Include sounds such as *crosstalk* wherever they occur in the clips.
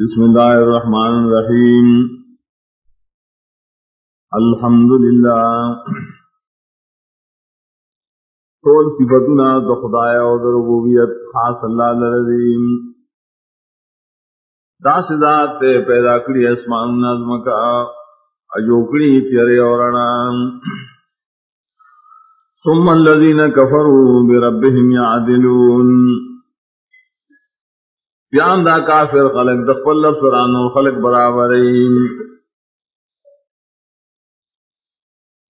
بسم الله الرحمن الرحيم. الحمد لله. طول صفتنا دو خدای او در ربوبیت خاص اللہ لرزیم دا ذات تے پیدا کری اسمان نظم کا اجوکڑی تیرے اورنام ثم الذين كفروا بربهم يعدلون. بیان دا کافر خلق د خپل سرانو خلق برابر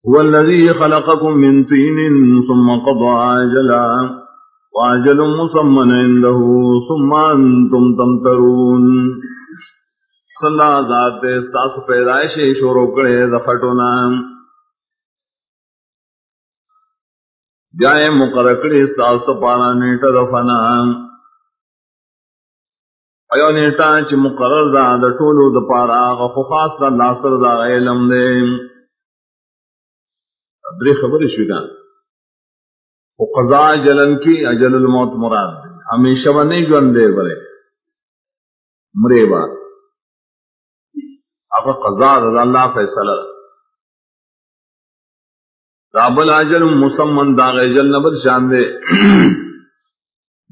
هو الذي خلقكم من طين ثم قضى اجلا واجل مسمى عنده ثم انتم تمترون. صلی ذات استاس پیدائش شروع کرے د جائے مقرر کړي استاس پانا نیټه د ایو نیټه چې مقرر ده د ټولو د پاره هغه خو خاص د الله سره د علم دی درې خبرې شوې ده او قضا جلن کی اجل الموت مراد دی همیشه باندې ژوند دی بره مړې با. هغه قضا د الله فیصله دا. بل اجل مسمن دا اجل نبل شان دی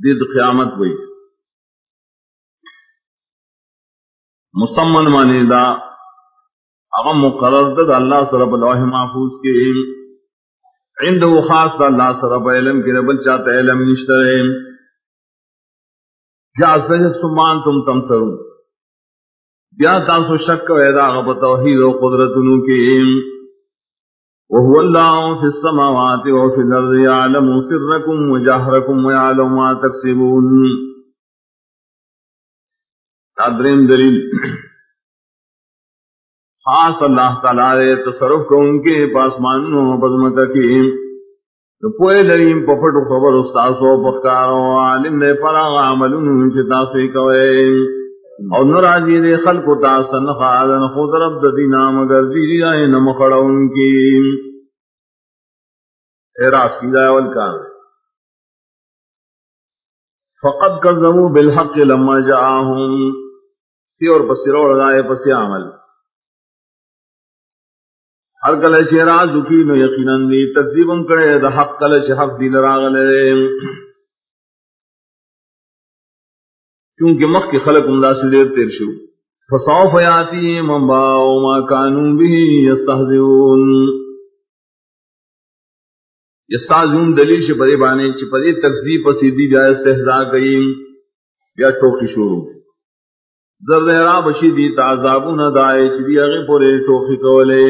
*clears throat* د قیامت وایي مسمن مانی دا. اغا مقرر دا اللہ سر بلوح محفوظ کے عند خاص دا اللہ سر علم کے ربل چاہتا علم نشتر جا سجد سمان تم تم سرون بیا تاسو شک ویدا غب توحید و قدرت نو کے وهو الله في السماوات وفي الأرض يعلم سركم وجهركم ويعلم ما تكسبون دریم دلیل۔ خاص اللہ تعالی تصرف کو ان کے پاس مانو بزمت کی۔ پوئے لریم پپٹو خبر استاسو پخکارو عالم دے پرا عملون چتاسوی کوئے۔ اور نراجی دے خلق تاسن خادن خود رب دی نام گر دی آئے نمخڑا ان کی۔ اعراف کی دائے والکار فقد کذبوا بالحق لما جاءهم۔ سی اور پسی روڑ پسی عمل۔ ہر کل چی راز دکی نو یقیناً دی تکذیبن کرے دا حق کل چی حق دی لراغلے۔ کیونکہ مخ کی خلق امدہ سے دیر تیر شو۔ فصوف یاتی من ما کانون بھی یستہزیون یستہزیون دلیل چی پدی بانے چی پدی تکذیب پسی دی جائے استحضا گئی یا ٹوکی شروع۔ زردہرا بشی دی تعذابون دائے چی دی اغی پورے ٹوکی کولے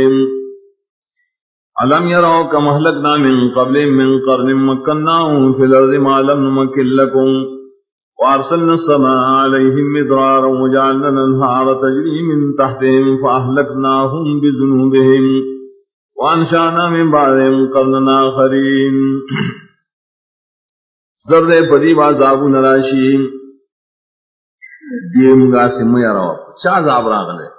علم یراو کم احلقنا من قبل من قرن مکناہم فی الارض ما لم نمکن لکم. وارسلنا السماء علیہم مدرارا وجعلنا الانہار تجری من تحتهم فاحلقناہم بذنوبهم وانشانا من بعدهم قرننا آخرین. زردہ پدی بازابون راشیم یہ منگا سے میں رہا چا عذاب راغلے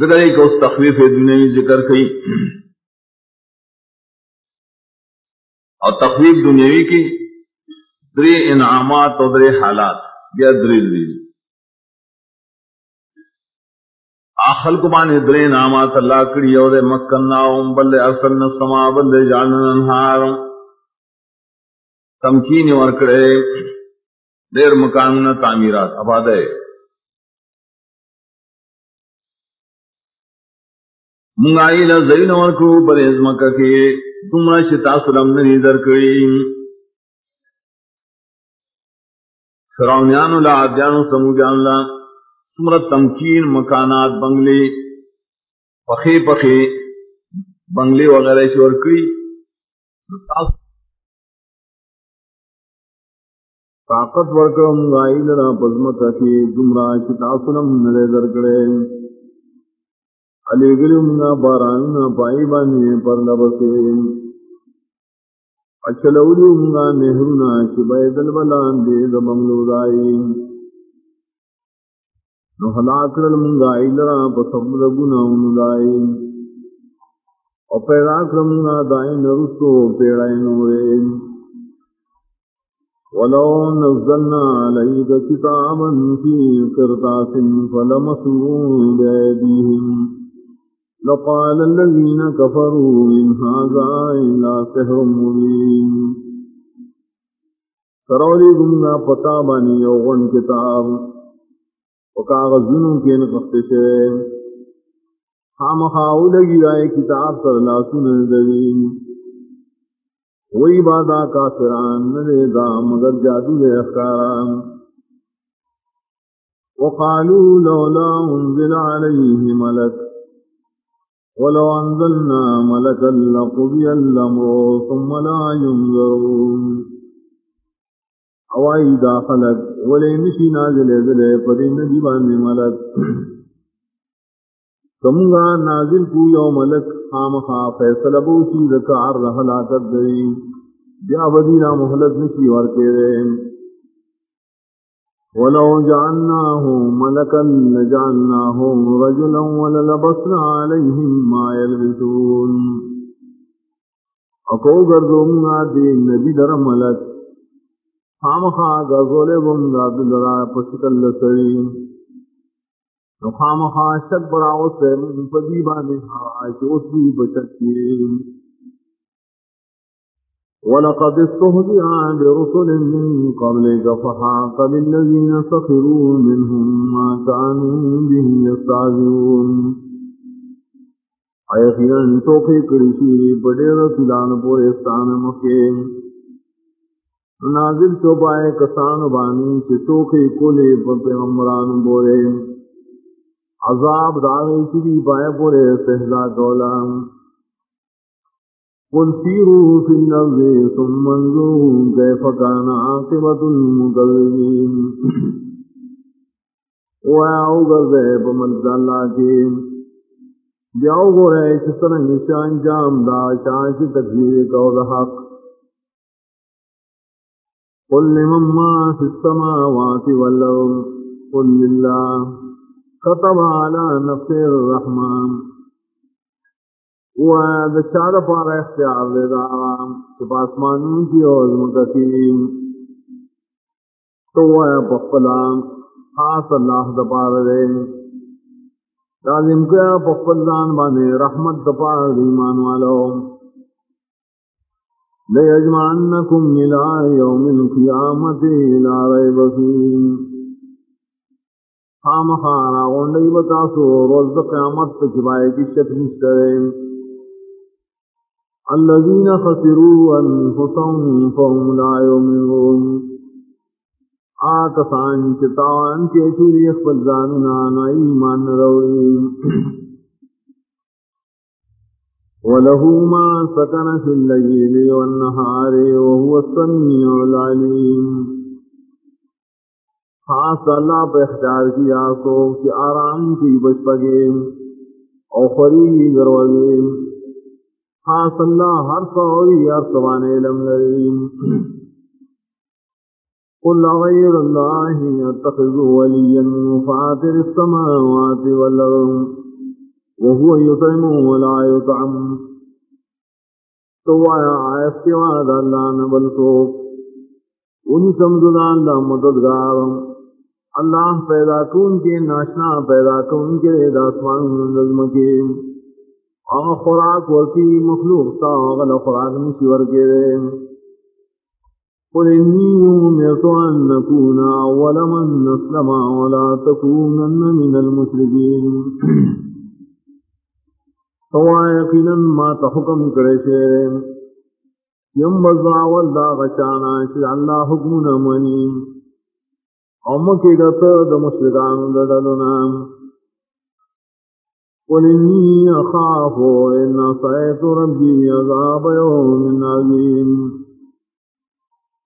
ذکر ایک اس تخویف دنیا ذکر کی۔ اور تخویف دنیاوی کی۔ دری انعامات اور دری حالات۔ یا دری دری۔ آخل کو بانے دری انعامات اللہ کری اور مکننا بلے ارسلنا السما بلے جعلنا انہاروں تمکین ورکڑے، دیر مکان تعمیرات آباد ہے منگائی لزین ورکو، پر ازمکہ کے تمرا شتا سلم نری درکڑی فرعونیان لا عدیان سموجان لا سمرت تمکین مکانات بنگلے پخے پخے بنگلے وغیرہ شور کری۔ طاقت ورکم گائی لرا پزمت کی دمرا چتا سنم نرے درکڑے علی گلی منگا باران پائی بانی پر لبسے۔ اچھلولی منگا نہرونا چبائے دل بلان دے دبنگلو دائی۔ نو حلاکرل منگا ایلرا پسبل گناون دائی۔ اور پیدا کرم منگا دائی نرسو پیڑائی نورے ولو نزلنا عليك كتابا في قرطاس فلمسوا بأيديهم. لقال الذين كفروا إن هذا إلا سحر مبين. سرولی گنگا پتا بانی یوغن کتاب. وکاغذنوں کے نقص شوے خام خاؤ لگی آئے کتاب سر لاسن زمین وہی بادا کافران نہ دا مگر جادو دے اخکاران وقالوا لولا انزل عليه ملك ولو انزلنا ملكا لقضي الامر ثم لا ينظرون۔ اوائی دا خلق ولی نشی نازل ازلے پدی نبی باندے ملک۔ کمگا نازل کو یو ملک خام خا فیصل بوشی دکار رحلاکت دری بیا بدینا محلت نشی ورکے دے ولو جعلناه ملكا لجعلناه رجلا وللبسنا عليهم ما يلبسون اکو گردوں دے نبی در ملک۔ خام خا گزولے بم داد درا پشکل سڑی نخام خاشک براو سے پدی بانے ہاش اس بھی بچتی ولقد استهزئ برسل من قبلك فحاق بالذين سخروا منهم ما كانوا به يستعجلون۔ ایقیان ٹوکے کڑی بڑے رسولان پورستان مکے۔ نازل چوپائے کسان بانی چھ ٹوکے کولے پر پیغمبران بورے۔ عذاب داغی چلی پائے پورے سہزا کولا قل سیروا فی الارض ثم انظروا کیف کان عاقبت المکذبین وآو گردے پملک اللہ کے بیاو گو رہے چسرنگ شان جام دا شانش تکبیر قول حق۔ قل لمن ما فی السماوات والارض قل للہ خطب على نفس الرحمن وهذا الشعر پارا اختیار دے دارام سب آسمانوں کی عظم تکیم تو وہ پخلام خاص اللہ دپار دے لازم کیا پخلان بانے رحمت دپار دیمان والو ليجمعنكم إلى يوم القيامة لا ريب فيه خام خانا غنڈی بتاسو روز قیامت چبائے کی شک نشترے الذین خسروا انفسهم فهم لا يؤمنون. آکسان چتاوان کے چوری اخبر زاننا نائی مان روڑی وله ما سكن في الليل والنهار وهو السميع العليم. خاص اللہ پہ اختیار کیا سو کہ آرام کی بچ پگے اور خری گروزے خاص اللہ ہر سوری ہر سوانے لم لریم قل غير الله اتخذ وليا فاطر السماوات والارض وهو يطعم ولا يطعم تو آیا آیت کے بعد اللہ نے بلکو انہی سمجھدان دا مددگارم اللہ پیدا کون کے، ناشنا پیدا کون کے، داسمان نظم کے۔ آغا خوراک ورکی مخلوق تا غل خوراک نشی ورکے۔ دے قل انی امرت ان نکون اول من نسلم ولا تکونن من المشرکین۔ تو یقینا ما تحکم کرے شیرے یم بزاول دا غشانا شر اللہ حکم نمانیم امکی گت د مشرکان ددلنا قل انی اخاف ان صیت ربی عذاب یوم عظیم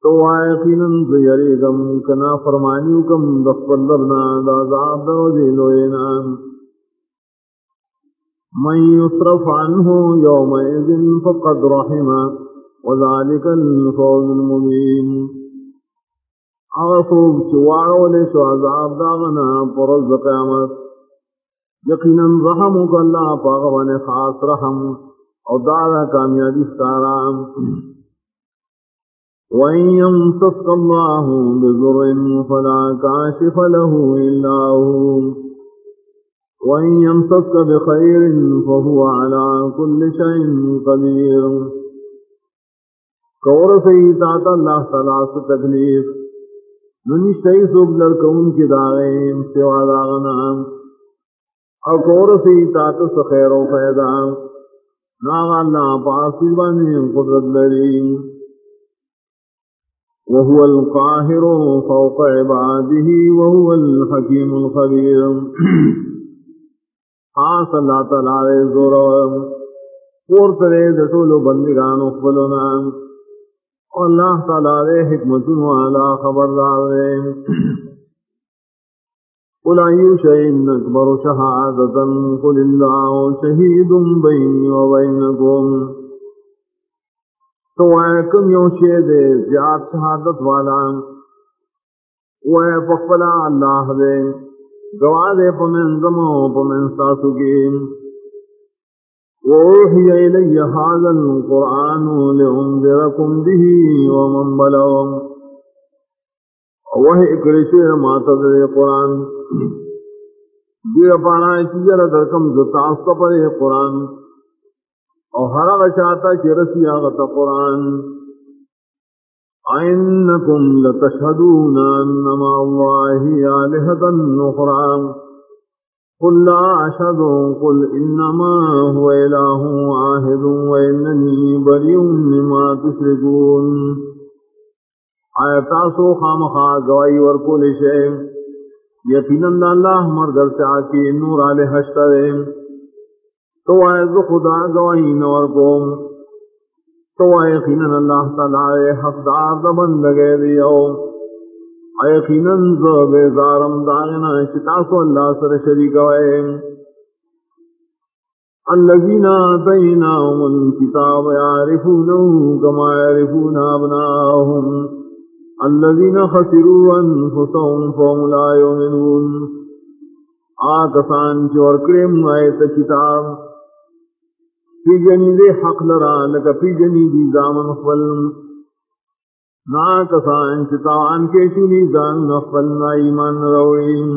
تو آیقینا زیریگم کنا فرمانیوکم دخبر لرنا دا عذاب روزیلوینا من يصرف عنه يومئذ فقد رحمه، وذلك الفوز المبين. اغفوب چواڑو لے شو عذاب داغنا پرز قیامت. یقینا رحمک اللہ پاغوان خاص رحم او دارا کامیابی ستارام وإن يمسسك الله بضر فلا كاشف له إلا هو. وإن يمسسك بخير فهو على كل شيء قدير. کور سیتا اللہ تعالیٰ سے تکلیف. ننشتئی سوک لڑکون کی داغیم، سوا داغنا اور کور سیتا تو سخیر و فیدا ناغ اللہ پاسی بانی قدرت لریم. وهو القاهر فوق عباده وهو الحكيم الخبير خاص اللہ تعالی زور پور کرے دٹول بندگان اخبلنا اللہ تعالی حکمت والا خبردار قل أي شيء أكبر شهادة قل الله شهيد بيني وبينكم تو اے کم یوں شے دے، زیاد شہادت والا۔ و وہ پخلا اللہ دے۔ گواہ دے، پمن زمو، پمن ساسو کی۔ ووحی الی هذا القرآن لأنذركم به ومن بلغم وہی اکڑشی ماتا دے قرآن دیر پانا چیزر درکم زتاست پر قرآن اور ہر چاہتا کہ رسی آغت قرآن اینکم لتشہدون انما اللہ آلہتا نخرا قل لا اشہد قل انما هو الہ آہد واننی بریء مما تشرکون آیتا سو خامخا گوائی ورکول شے یقینا اللہ مرگر سے آکی نور آلہ حشتر تو آئے خدا گواہی نور کو تو یقیناً اللہ تعالی حقدار دا بندگے دیو. یقیناً زو بیزارم داغنا شتاسو اللہ سر شریک وئے الذين آتيناهم الكتاب يعرفونه كما يعرفون أبناءهم الذين خسروا أنفسهم فهم لا يؤمنون آتسان چور کرم آیت کتاب۔ پی جنی دے حق لرا، لکا پی جنی دی زامن خفل نا کسان چتاوان کے چولی زان نخفل نا ایمان روئیم۔